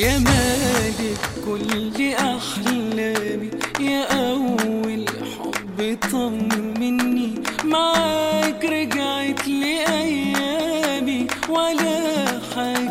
يا مالك كل أحلامي يا أول حب طمني معاك رجعت لأيامي ولا حاجة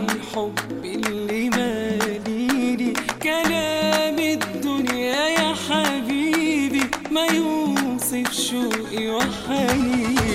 الحب اللي ماليلي كلام الدنيا يا حبيبي ما يوصف شوقي وحنيني.